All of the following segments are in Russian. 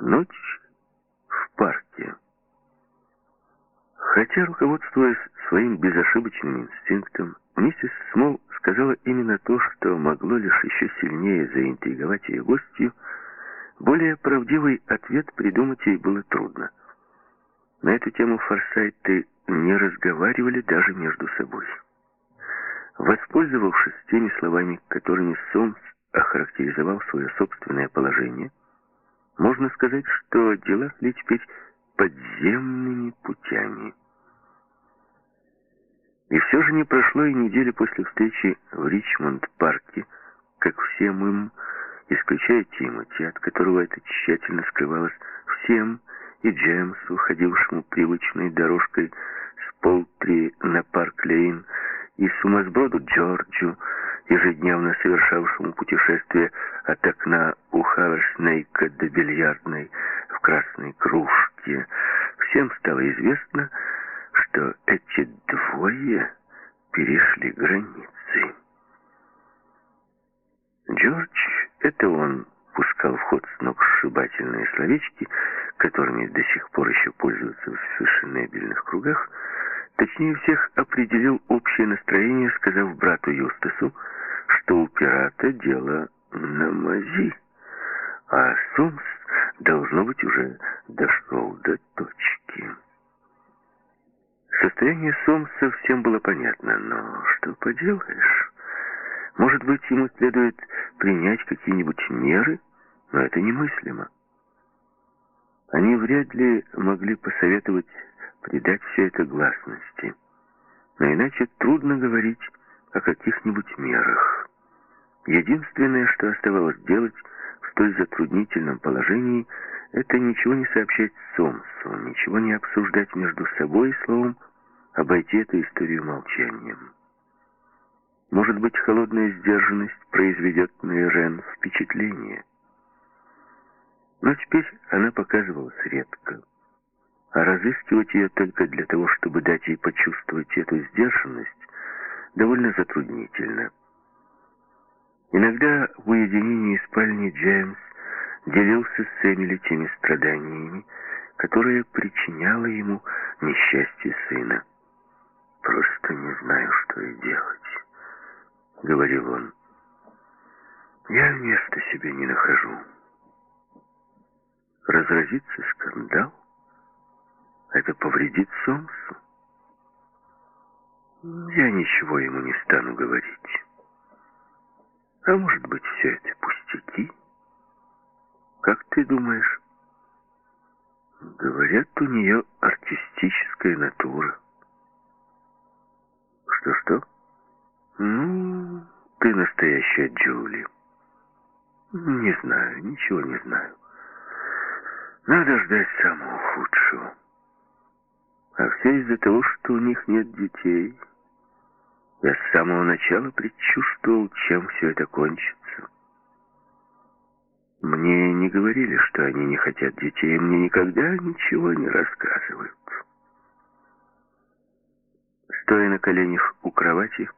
Ночь в парке. Хотя, руководствуясь своим безошибочным инстинктом, миссис Смол сказала именно то, что могло лишь еще сильнее заинтриговать ее гостью, более правдивый ответ придумать ей было трудно. На эту тему Форсайты не разговаривали даже между собой. Воспользовавшись теми словами, которыми Сомс охарактеризовал свое собственное положение, можно сказать, что дела шли теперь подземными путями. И все же не прошло и недели после встречи в Ричмонд-парке, как всем им, исключая Тимоти, от которого это тщательно скрывалось, всем и Джеймсу, ходившему привычной дорожкой с Полтри на Парк-Лейн, и сумасброду Джорджу, ежедневно совершавшему путешествие от окна у Хаверснейка до бильярдной в красной кружке, всем стало известно, что эти двое перешли границы. Джордж, это он пускал в ход сногсшибательные словечки, которыми до сих пор еще пользуются в фешенебельных кругах, точнее всех определил общее настроение, сказав брату Юстасу, что у пирата дело на мази, а Сомс, должно быть, уже дошел до точки. Состояние Сомса всем было понятно, но что поделаешь? Может быть, ему следует принять какие-нибудь меры, но это немыслимо. Они вряд ли могли посоветовать придать все это гласности. Но иначе трудно говорить о каких-нибудь мерах. Единственное, что оставалось делать в столь затруднительном положении, это ничего не сообщать Сомсу, ничего не обсуждать между собой, словом, обойти эту историю молчанием. Может быть, холодная сдержанность произведет на Ирен впечатление. Но теперь она показывалась редко. А разыскивать ее только для того, чтобы дать ей почувствовать эту сдержанность, довольно затруднительно. Иногда в уединении спальни Джеймс делился с Эмили теми страданиями, которые причиняло ему несчастье сына. «Просто не знаю, что и делать», — говорил он. «Я места себе не нахожу. Разразится скандал, это повредит Сомсу. Я ничего ему не стану говорить. А может быть, все это пустяки? Как ты думаешь? Говорят, у нее артистическая натура. Что-что? Ну, ты настоящая Джули. Не знаю, ничего не знаю. Надо ждать самого худшего. А все из-за того, что у них нет детей. Я с самого начала предчувствовал, чем все это кончится. Мне не говорили, что они не хотят детей, мне никогда ничего не рассказывают. Стоя на коленях у кровати,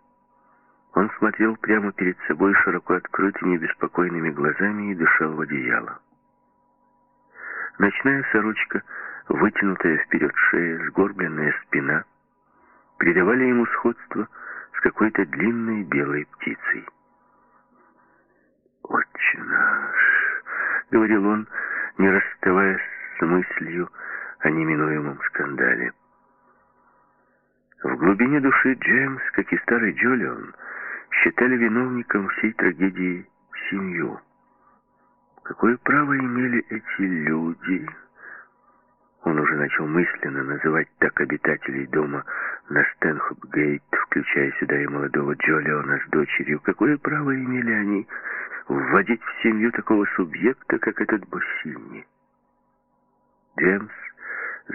он смотрел прямо перед собой широко открытыми беспокойными глазами и дышал в одеяло. Ночная сорочка, вытянутая вперед шея, сгорбленная спина, придавали ему сходство с какой-то длинной белой птицей. «Отче наш!» — говорил он, не расставаясь с мыслью о неминуемом скандале. В глубине души Джеймс, как и старый Джолион, считали виновником всей трагедии семью. Какое право имели эти люди? Он уже начал мысленно называть так обитателей дома на Стэнхоп-гейт, включая сюда и молодого Джолиона с дочерью. Какое право имели они вводить в семью такого субъекта, как этот Боссини? Джеймс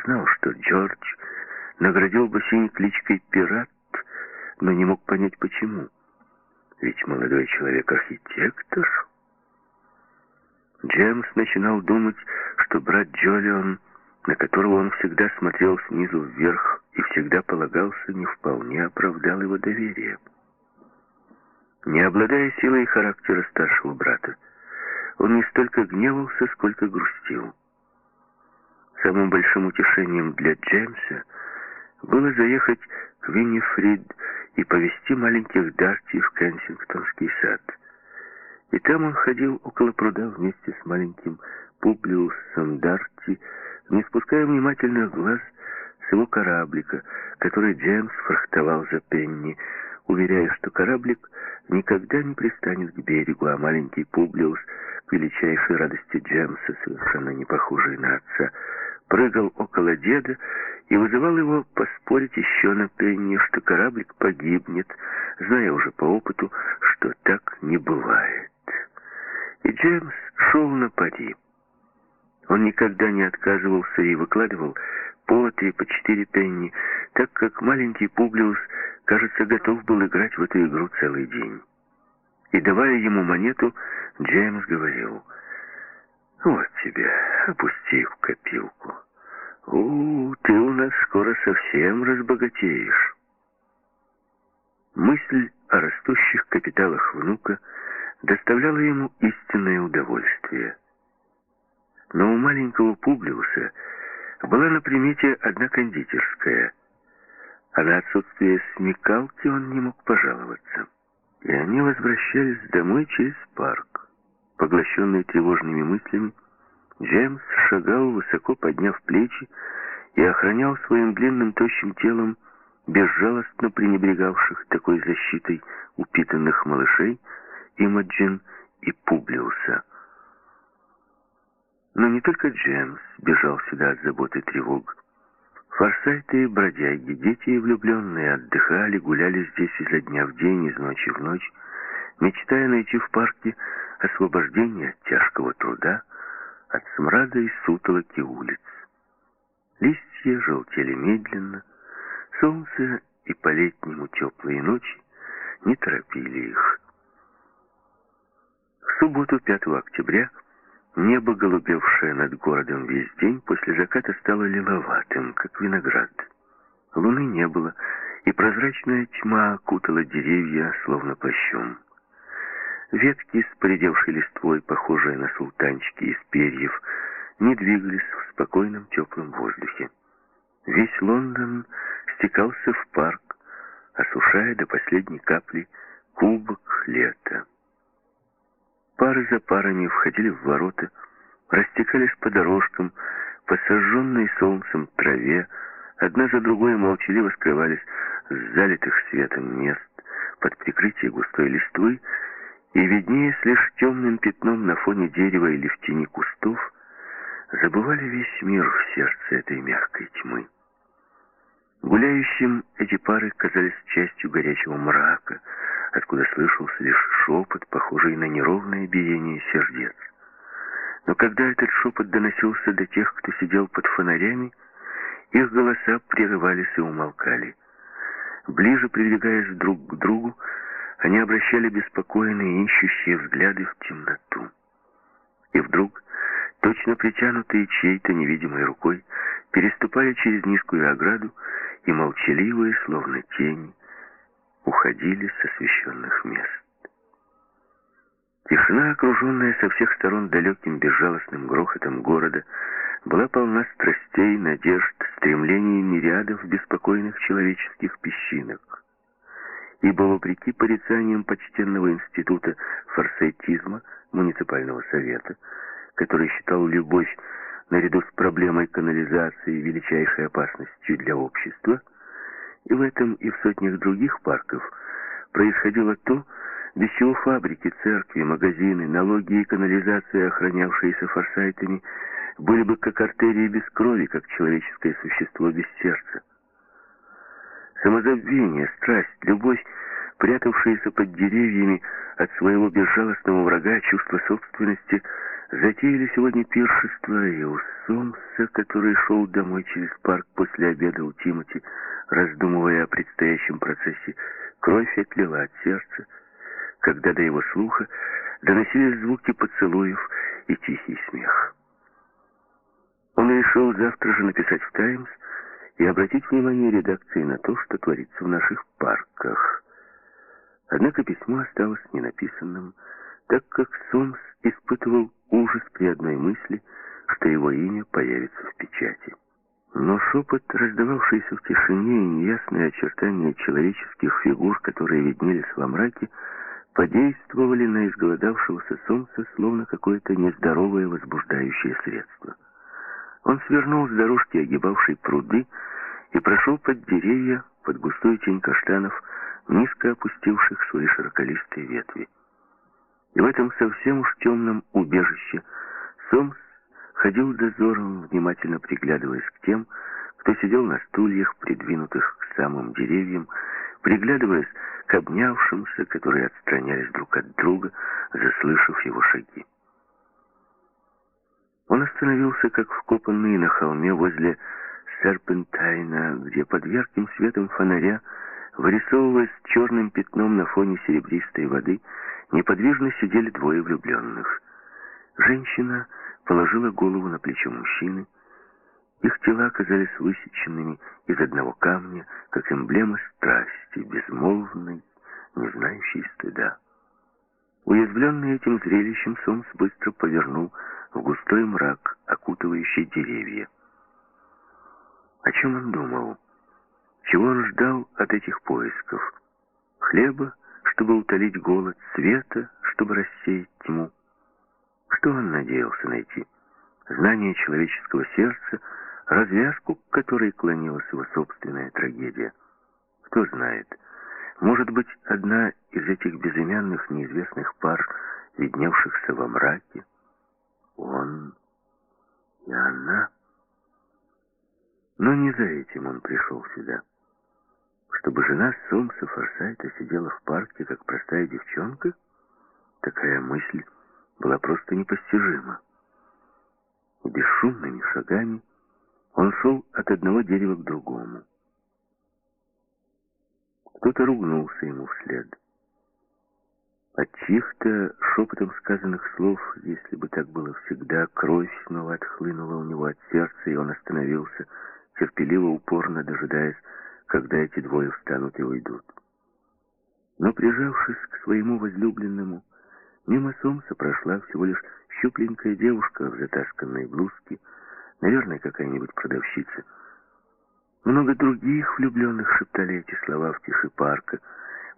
знал, что Джордж наградил Бассини кличкой «Пират», но не мог понять, почему. Ведь молодой человек архитектор. Джеймс начинал думать, что брат Джолион, на которого он всегда смотрел снизу вверх и всегда полагался, не вполне оправдал его доверие. Не обладая силой характера старшего брата, он не столько гневался, сколько грустил. Самым большим утешением для Джеймса было заехать к Виннифрид и повести маленьких Дарти в Кенсингтонский сад. И там он ходил около пруда вместе с маленьким Публиусом Дарти, не спуская внимательных глаз с его кораблика, который Джеймс фрахтовал за Пенни, уверяя, что кораблик никогда не пристанет к берегу, а маленький Публиус, к величайшей радости Джеймса, совершенно не похожий на отца, прыгал около деда и вызывал его поспорить еще на Пенни, что кораблик погибнет, зная уже по опыту, что так не бывает. И Джеймс шел на поди. Он никогда не отказывался и выкладывал по три, по четыре пенни, так как маленький Публиус, кажется, готов был играть в эту игру целый день. И давая ему монету, Джеймс говорил, «Вот тебе, опусти в копилку. У, ты у нас скоро совсем разбогатеешь». Мысль о растущих капиталах внука доставляла ему истинное удовольствие. Но у маленького Публиуса была на примете одна кондитерская, а на отсутствие смекалки он не мог пожаловаться. И они возвращались домой через парк. Поглощенный тревожными мыслями, Джеймс шагал, высоко подняв плечи, и охранял своим длинным тощим телом безжалостно пренебрегавших такой защитой упитанных малышей Имаджин и Публиуса. Но не только Джеймс бежал сюда от заботы и тревог. Форсайты бродяги, дети и влюбленные отдыхали, гуляли здесь изо дня в день, из ночи в ночь, мечтая найти в парке освобождение от тяжкого труда, от смрада и сутолоки улиц. Листья желтели медленно, солнце и по-летнему теплые ночи не торопили их. Субботу, 5 октября, Небо, голубевшее над городом весь день, после заката стало лиловатым, как виноград. Луны не было, и прозрачная тьма окутала деревья, словно плащом. Ветки с поредевшей листвой, похожие на султанчики из перьев, не двигались в спокойном теплом воздухе. Весь Лондон стекался в парк, осушая до последней капли кубок лета. Пары за парами входили в ворота, растекались по дорожкам, по сожженной солнцем траве, одна за другой молчаливо скрывались с залитых светом мест под прикрытие густой листвы, и, виднеясь лишь темным пятном на фоне дерева или в тени кустов, забывали весь мир в сердце этой мягкой тьмы. Гуляющим эти пары казались частью горячего мрака, откуда слышался лишь шепот, похожий на неровное биение сердец. Но когда этот шепот доносился до тех, кто сидел под фонарями, их голоса прерывались и умолкали. Ближе придвигаясь друг к другу, они обращали беспокойные, ищущие взгляды в темноту. И вдруг, точно притянутые чьей-то невидимой рукой, переступали через низкую ограду и молчаливые, словно тени, уходили с освещенных мест. Тишина, окруженная со всех сторон далеким безжалостным грохотом города, была полна страстей, надежд, стремлений мириадов беспокойных человеческих песчинок. Ибо, вопреки порицаниям почтенного института форсайтизма муниципального совета, который считал любовь наряду с проблемой канализации величайшей опасностью для общества, в этом и в сотнях других парков происходило то, без чего фабрики, церкви, магазины, налоги и канализация, охранявшиеся форсайтами, были бы как артерии без крови, как человеческое существо без сердца. Самозабвение, страсть, любовь, прятавшиеся под деревьями от своего безжалостного врага, чувство собственности, затеяли сегодня пиршество, и у Сомса, который шел домой через парк после обеда у Тимати, раздумывая о предстоящем процессе, кровь отлила от сердца, когда до его слуха доносились звуки поцелуев и тихий смех. Он решил завтра же написать в «Таймс» и обратить внимание редакции на то, что творится в наших парках. Однако письмо осталось ненаписанным, так как Сомс испытывал ужас при одной мысли, что его имя появится в печати. Но шепот, раздававшийся в тишине, и неясные очертания человеческих фигур, которые виднелись во мраке, подействовали на изголодавшегося солнца, словно какое-то нездоровое возбуждающее средство. Он свернул с дорожки, огибавшей пруды, и прошел под деревья, под густую тень каштанов, низко опустивших свои широколистые ветви. И в этом совсем уж темном убежище Сомс ходил дозором, внимательно приглядываясь к тем, кто сидел на стульях, придвинутых к самым деревьям, приглядываясь к обнявшимся, которые отстранялись друг от друга, заслышав его шаги. Он остановился, как вкопанный на холме возле Серпентайна, где под ярким светом фонаря, вырисовываясь черным пятном на фоне серебристой воды, неподвижно сидели двое влюбленных. Женщина положила голову на плечо мужчины. Их тела оказались высеченными из одного камня, как эмблема страсти, безмолвной, не знающей стыда. Уязвленный этим зрелищем, Сомс быстро повернул в густой мрак, окутывающий деревья. О чем он думал? Чего он ждал от этих поисков? Хлеба, чтобы утолить голод, света, чтобы рассеять тьму. Что он надеялся найти? Знание человеческого сердца, развязку, к которой клонилась его собственная трагедия. Кто знает, может быть, одна из этих безымянных неизвестных пар, видневшихся во мраке, он и она. Но не за этим он пришел сюда. Чтобы жена Сомса Форсайта сидела в парке, как простая девчонка, такая мысль была просто непостижима. Бесшумными шагами он шел от одного дерева к другому. Кто-то ругнулся ему вслед. От чьих-то шепотом сказанных слов, если бы так было всегда, кровь снова отхлынула у него от сердца, и он остановился, терпеливо, упорно дожидаясь, когда эти двое встанут и уйдут. Но, прижавшись к своему возлюбленному, Мимо Сомса прошла всего лишь щупленькая девушка в затасканной блузке, наверное, какая-нибудь продавщица. Много других влюбленных шептали эти слова в тиши парка.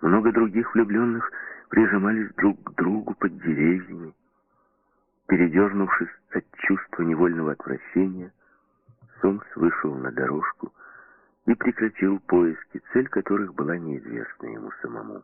Много других влюбленных прижимались друг к другу под деревьями. Передернувшись от чувства невольного отвращения, Сомс вышел на дорожку и прекратил поиски, цель которых была неизвестна ему самому.